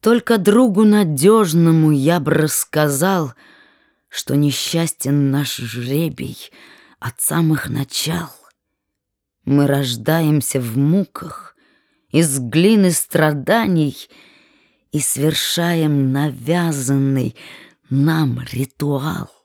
Только другу надежному я б рассказал, Что несчастен наш жребий от самых начал. Мы рождаемся в муках, из глины страданий И свершаем навязанный нам ритуал.